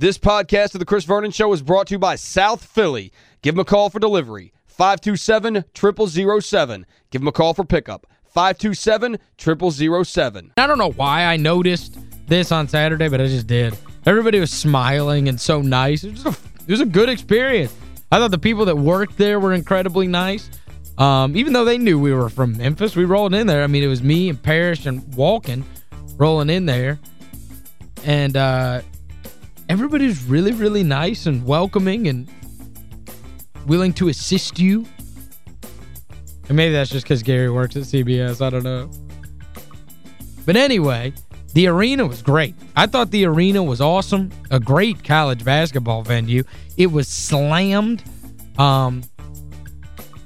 This podcast of The Chris Vernon Show is brought to you by South Philly. Give them a call for delivery. 527-0007. Give them a call for pickup. 527-0007. I don't know why I noticed this on Saturday, but I just did. Everybody was smiling and so nice. It was, a, it was a good experience. I thought the people that worked there were incredibly nice. Um, even though they knew we were from Memphis, we rolled in there. I mean, it was me and Parrish and Walken rolling in there. And uh, everybody was really, really nice and welcoming and willing to assist you. And maybe that's just because Gary works at CBS. I don't know. But anyway, the arena was great. I thought the arena was awesome. A great college basketball venue. It was slammed. Um,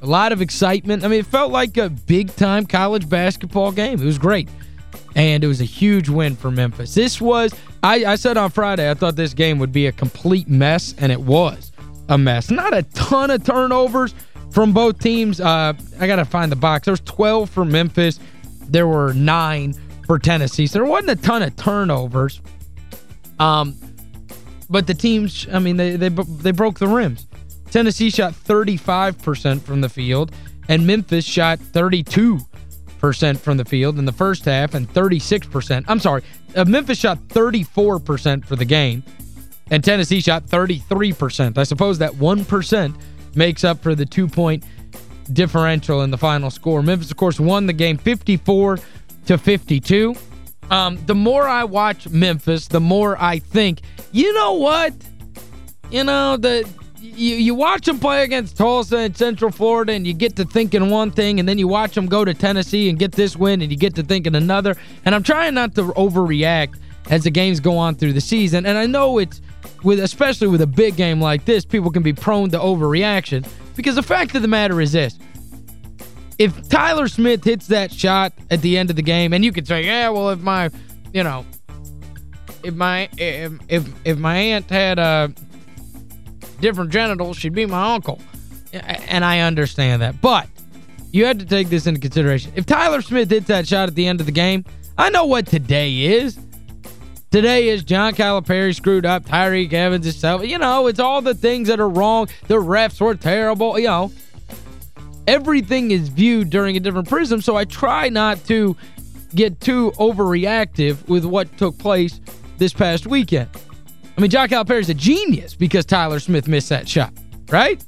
a lot of excitement. I mean, it felt like a big-time college basketball game. It was great. And it was a huge win for Memphis. This was, I, I said on Friday, I thought this game would be a complete mess, and it was a mess. Not a ton of turnovers from both teams. Uh, I got to find the box. There was 12 for Memphis. There were nine for Tennessee. So there wasn't a ton of turnovers. Um, but the teams, I mean, they, they, they broke the rims. Tennessee shot 35% from the field, and Memphis shot 32% from the field in the first half and 36%. I'm sorry, uh, Memphis shot 34% for the game, and Tennessee shot 33%. I suppose that 1% makes up for the two-point differential in the final score. Memphis, of course, won the game 54 to 52. Um, the more I watch Memphis, the more I think, you know what? You know, the you, you watch them play against Tulsa and Central Florida and you get to thinking one thing and then you watch them go to Tennessee and get this win and you get to thinking another. And I'm trying not to overreact as the games go on through the season. And I know it's, with especially with a big game like this, people can be prone to overreaction because the fact of the matter is this. If Tyler Smith hits that shot at the end of the game, and you could say, yeah, well, if my, you know, if my if if, if my aunt had a different genitals, she'd be my uncle. And I understand that. But you had to take this into consideration. If Tyler Smith hits that shot at the end of the game, I know what today is. Today is John Calipari screwed up, Tyreke Evans itself. You know, it's all the things that are wrong. The refs were terrible, you know. Everything is viewed during a different prism, so I try not to get too overreactive with what took place this past weekend. I mean, John Calipari's a genius because Tyler Smith missed that shot, right?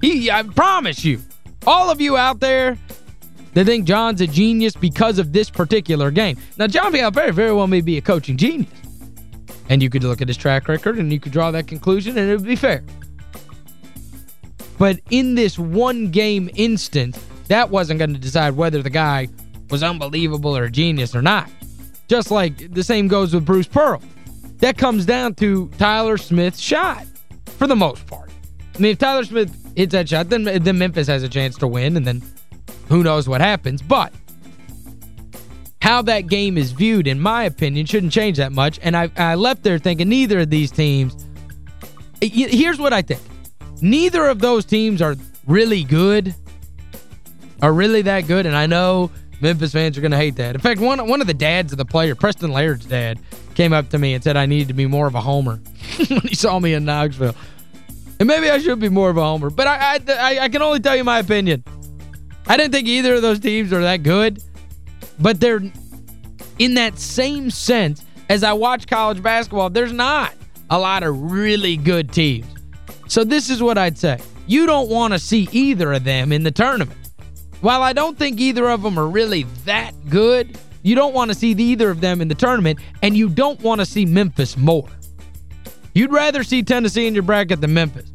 He, I promise you, all of you out there that think John's a genius because of this particular game. Now, John Calipari very well may be a coaching genius. And you could look at his track record and you could draw that conclusion and it would be fair. But in this one game instance, that wasn't going to decide whether the guy was unbelievable or genius or not. Just like the same goes with Bruce Pearl. That comes down to Tyler Smith's shot, for the most part. I mean, if Tyler Smith hits that shot, then, then Memphis has a chance to win, and then who knows what happens. But how that game is viewed, in my opinion, shouldn't change that much. And I, I left there thinking neither of these teams... Here's what I think. Neither of those teams are really good, are really that good, and I know Memphis fans are going to hate that. In fact, one one of the dads of the player, Preston Laird's dad, came up to me and said I needed to be more of a homer when he saw me in Knoxville. And maybe I should be more of a homer. But I, I, I can only tell you my opinion. I didn't think either of those teams are that good. But they're in that same sense as I watch college basketball, there's not a lot of really good teams. So this is what I'd say. You don't want to see either of them in the tournament. While I don't think either of them are really that good, you don't want to see either of them in the tournament, and you don't want to see Memphis more. You'd rather see Tennessee in your bracket than Memphis.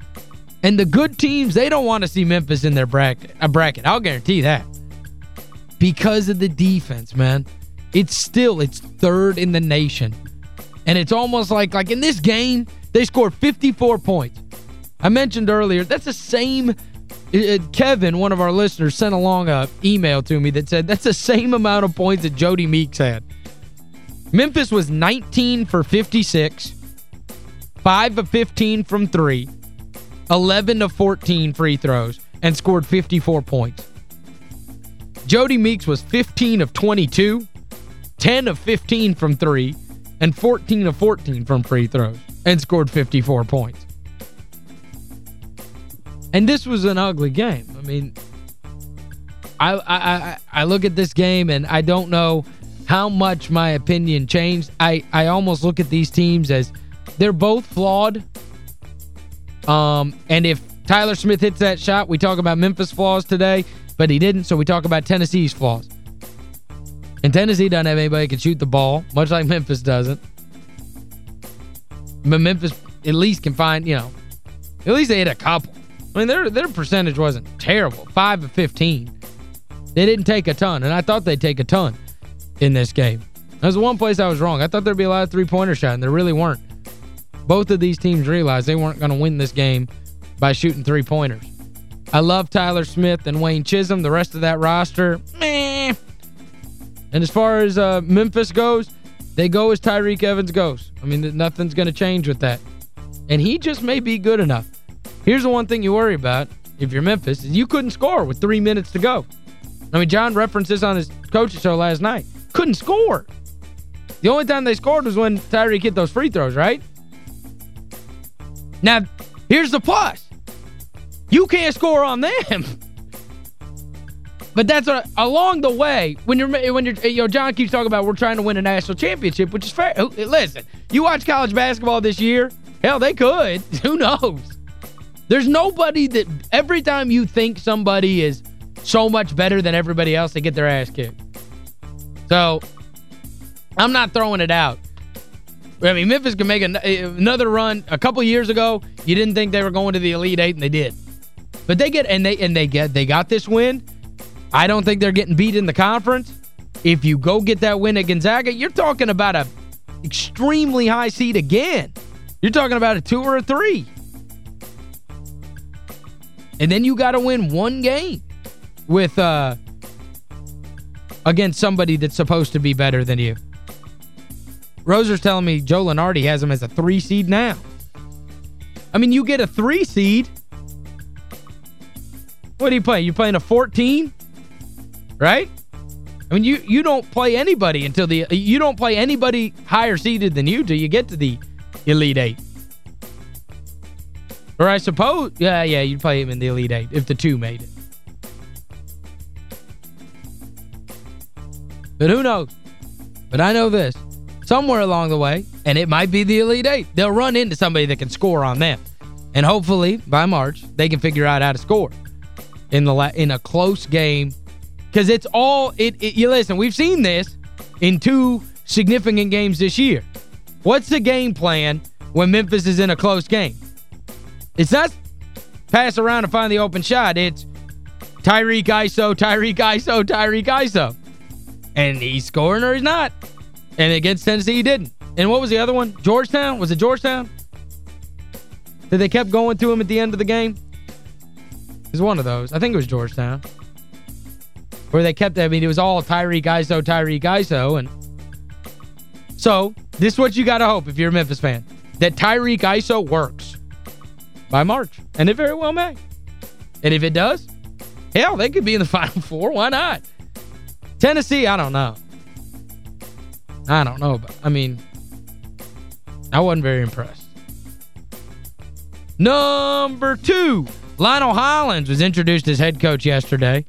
And the good teams, they don't want to see Memphis in their bracket. A bracket. I'll guarantee that. Because of the defense, man. It's still, it's third in the nation. And it's almost like, like in this game, they scored 54 points. I mentioned earlier, that's the same... Kevin, one of our listeners, sent along a email to me that said that's the same amount of points that Jody Meeks had. Memphis was 19 for 56, 5 of 15 from 3, 11 of 14 free throws, and scored 54 points. Jody Meeks was 15 of 22, 10 of 15 from 3, and 14 of 14 from free throws and scored 54 points. And this was an ugly game. I mean, I, I, I, look at this game and I don't know how much my opinion changed. I, I almost look at these teams as they're both flawed. Um, and if Tyler Smith hits that shot, we talk about Memphis flaws today, but he didn't, so we talk about Tennessee's flaws. And Tennessee doesn't have anybody who can shoot the ball, much like Memphis doesn't. But Memphis at least can find, you know, at least they hit a couple. I mean, their their percentage wasn't terrible. 5 of 15. They didn't take a ton, and I thought they'd take a ton in this game. That was the one place I was wrong. I thought there'd be a lot of three-pointer shot, and there really weren't. Both of these teams realized they weren't going to win this game by shooting three-pointers. I love Tyler Smith and Wayne Chism. The rest of that roster, meh. And as far as uh, Memphis goes, they go as Tyreke Evans goes. I mean, nothing's going to change with that. And he just may be good enough. Here's the one thing you worry about if you're Memphis is you couldn't score with three minutes to go. I mean, John referenced this on his coaching show last night. Couldn't score. The only time they scored was when Tyreke hit those free throws, right? Now, here's the plus. You can't score on them. But that's a, along the way when you're when you're you know John keeps talking about we're trying to win a national championship, which is fair. Listen, you watch college basketball this year, hell they could. Who knows? There's nobody that every time you think somebody is so much better than everybody else, they get their ass kicked. So, I'm not throwing it out. I mean, Memphis can make an, another run. A couple years ago, you didn't think they were going to the Elite Eight, and they did. But they get and they and they get they got this win. I don't think they're getting beat in the conference. If you go get that win at Gonzaga, you're talking about a extremely high seed again. You're talking about a two or a three. And then you got to win one game with uh against somebody that's supposed to be better than you. Roser's telling me Joe Lunardi has him as a three seed now. I mean, you get a three seed. What are you playing? You playing a 14? Right? I mean, you you don't play anybody until the you don't play anybody higher seeded than you till you get to the Elite Eight. Or I suppose, yeah, yeah, you'd play him in the Elite Eight if the two made it. But who knows? But I know this. Somewhere along the way, and it might be the Elite Eight, they'll run into somebody that can score on them. And hopefully, by March, they can figure out how to score in the in a close game. Because it's all, it, it you listen, we've seen this in two significant games this year. What's the game plan when Memphis is in a close game? It's not pass around and find the open shot. It's Tyreke ISO, Tyreke ISO, Tyreke ISO. And he's scoring or he's not. And against Tennessee, he didn't. And what was the other one? Georgetown? Was it Georgetown? That they kept going to him at the end of the game? It was one of those. I think it was Georgetown. Where they kept, I mean, it was all Tyreke ISO, Tyreke ISO. And so, this is what you got to hope if you're a Memphis fan. That Tyreke ISO works by March. And it very well may. And if it does, hell, they could be in the Final Four. Why not? Tennessee, I don't know. I don't know. But, I mean, I wasn't very impressed. Number two, Lionel Hollins was introduced as head coach yesterday.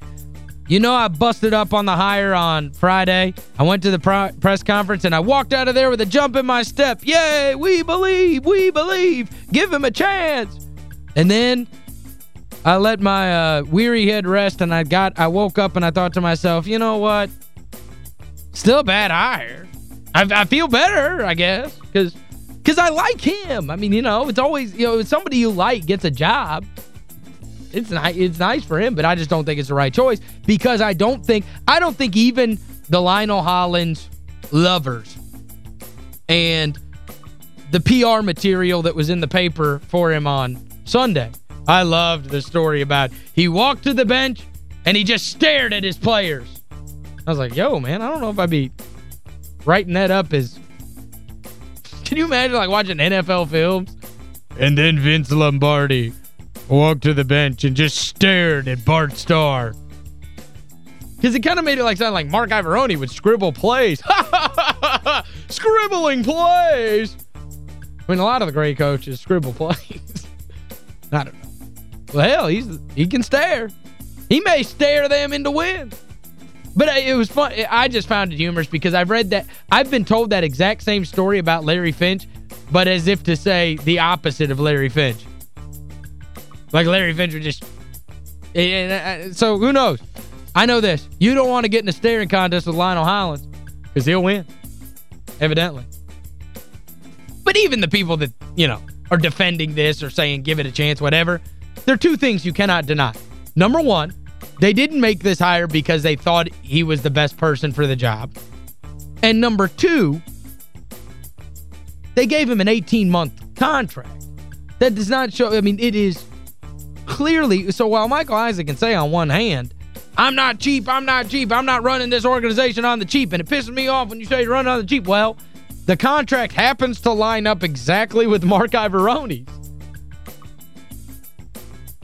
You know I busted up on the hire on Friday. I went to the press conference and I walked out of there with a jump in my step. Yay, we believe, we believe. Give him a chance. And then I let my uh, weary head rest and I got I woke up and I thought to myself, you know what? Still bad hire. I, I feel better, I guess, because because I like him. I mean, you know, it's always, you know, somebody you like gets a job. It's nice it's nice for him, but I just don't think it's the right choice because I don't think I don't think even the Lionel Hollins lovers and the PR material that was in the paper for him on Sunday. I loved the story about he walked to the bench and he just stared at his players. I was like, yo, man, I don't know if I'd be writing that up as... Can you imagine, like, watching NFL films? And then Vince Lombardi walked to the bench and just stared at Bart Starr. Because it kind of made it like sound like Mark Iavaroni would scribble plays. Scribbling plays! I mean, a lot of the great coaches scribble plays. I don't know. Well, he's he can stare. He may stare them into wins. But it was fun. I just found it humorous because I've read that. I've been told that exact same story about Larry Finch, but as if to say the opposite of Larry Finch. Like Larry Finch would just... Uh, so who knows? I know this. You don't want to get in a staring contest with Lionel Hollins because he'll win. Evidently. But even the people that, you know, are defending this or saying give it a chance, whatever, there are two things you cannot deny. Number one, they didn't make this hire because they thought he was the best person for the job. And number two, they gave him an 18-month contract. That does not show, I mean, it is clearly, so while Michael Heisley can say on one hand, I'm not cheap, I'm not cheap, I'm not running this organization on the cheap, and it pisses me off when you say you're running on the cheap. Well, the contract happens to line up exactly with Mark Iavaroni's.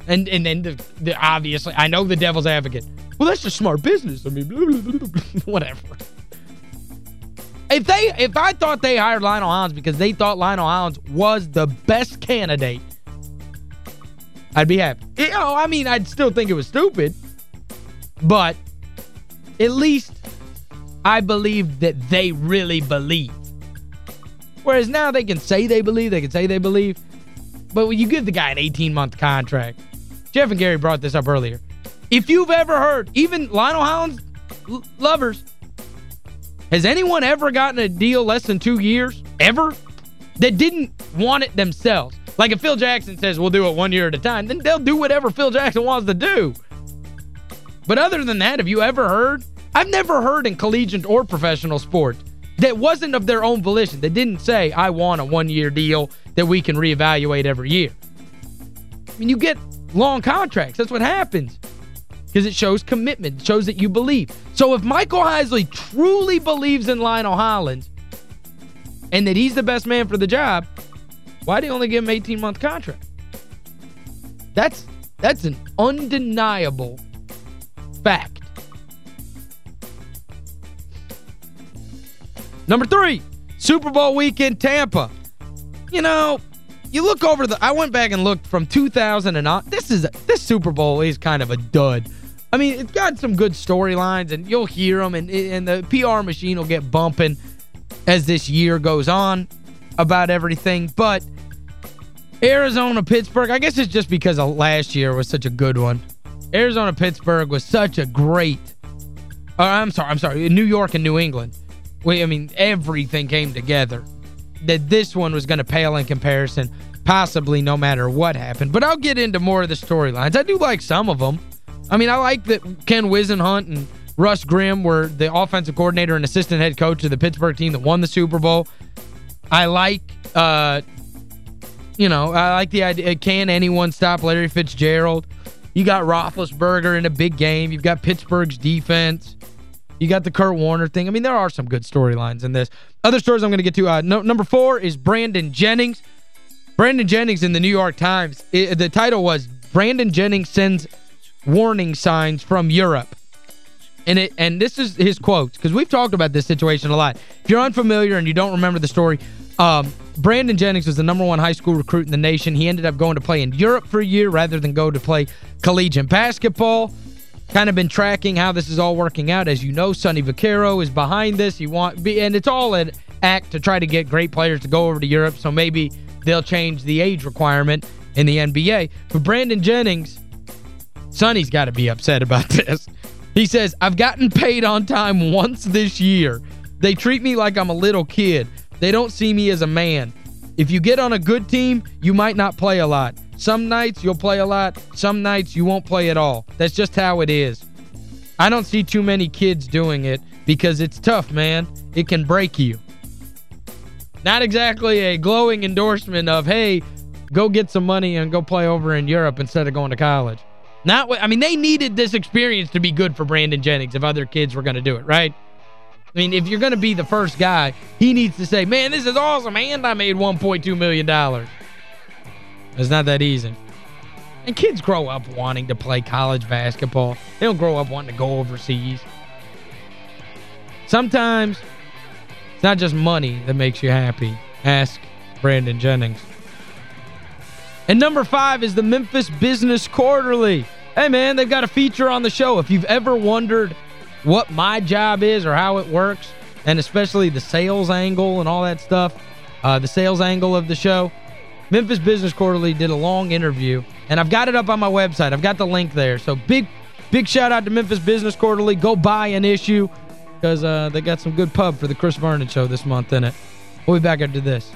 And and then the, the obviously, I know the devil's advocate. Well, that's just smart business. I mean, blah, blah, blah, whatever. If they if I thought they hired Lionel Hollins because they thought Lionel Hollins was the best candidate, I'd be happy. You know, I mean, I'd still think it was stupid. But at least I believe that they really believe. Whereas now they can say they believe, they can say they believe. But when you give the guy an 18-month contract, Jeff and Gary brought this up earlier. If you've ever heard, even Lionel Hollins lovers, has anyone ever gotten a deal less than two years? Ever? That didn't want it themselves. Like if Phil Jackson says we'll do it one year at a time, then they'll do whatever Phil Jackson wants to do. But other than that, have you ever heard? I've never heard in collegiate or professional sport that wasn't of their own volition. They didn't say, I want a one-year deal that we can reevaluate every year. I mean, you get long contracts. That's what happens. Because it shows commitment. It shows that you believe. So if Michael Heisley truly believes in Lionel Hollins and that he's the best man for the job, why do you only give him 18-month contract? That's that's an undeniable fact. Number three, Super Bowl weekend Tampa. You know, you look over the I went back and looked from 2000 and on. This is this Super Bowl is kind of a dud. I mean, it's got some good storylines and you'll hear them and and the PR machine will get bumping as this year goes on about everything, but Arizona Pittsburgh, I guess it's just because last year was such a good one. Arizona Pittsburgh was such a great uh, I'm sorry, I'm sorry, New York and New England. We, I mean, everything came together that this one was going to pale in comparison, possibly no matter what happened. But I'll get into more of the storylines. I do like some of them. I mean, I like that Ken Whisenhunt and Russ Grimm were the offensive coordinator and assistant head coach of the Pittsburgh team that won the Super Bowl. I like, uh, you know, I like the idea, can anyone stop Larry Fitzgerald? You got Roethlisberger in a big game. You've got Pittsburgh's defense. You got the Kurt Warner thing. I mean, there are some good storylines in this. Other stories I'm going to get to. Uh, no, number four is Brandon Jennings. Brandon Jennings in the New York Times. It, the title was Brandon Jennings sends warning signs from Europe. And it and this is his quote, because we've talked about this situation a lot. If you're unfamiliar and you don't remember the story, um, Brandon Jennings was the number one high school recruit in the nation. He ended up going to play in Europe for a year rather than go to play collegiate basketball kind of been tracking how this is all working out. As you know, Sonny Vaccaro is behind this. He want And it's all an act to try to get great players to go over to Europe, so maybe they'll change the age requirement in the NBA. But Brandon Jennings, Sonny's got to be upset about this. He says, I've gotten paid on time once this year. They treat me like I'm a little kid. They don't see me as a man. If you get on a good team, you might not play a lot. Some nights you'll play a lot. Some nights you won't play at all. That's just how it is. I don't see too many kids doing it because it's tough, man. It can break you. Not exactly a glowing endorsement of, hey, go get some money and go play over in Europe instead of going to college. Not I mean, they needed this experience to be good for Brandon Jennings if other kids were going to do it, right? I mean, if you're going to be the first guy, he needs to say, man, this is awesome, and I made $1.2 million. It's not that easy. And kids grow up wanting to play college basketball. They don't grow up wanting to go overseas. Sometimes it's not just money that makes you happy. Ask Brandon Jennings. And number five is the Memphis Business Quarterly. Hey, man, they've got a feature on the show. If you've ever wondered what my job is or how it works, and especially the sales angle and all that stuff, uh, the sales angle of the show, Memphis Business Quarterly did a long interview, and I've got it up on my website. I've got the link there. So big big shout out to Memphis Business Quarterly. Go buy an issue because uh, they got some good pub for the Chris Vernon Show this month in it. We'll be back after this.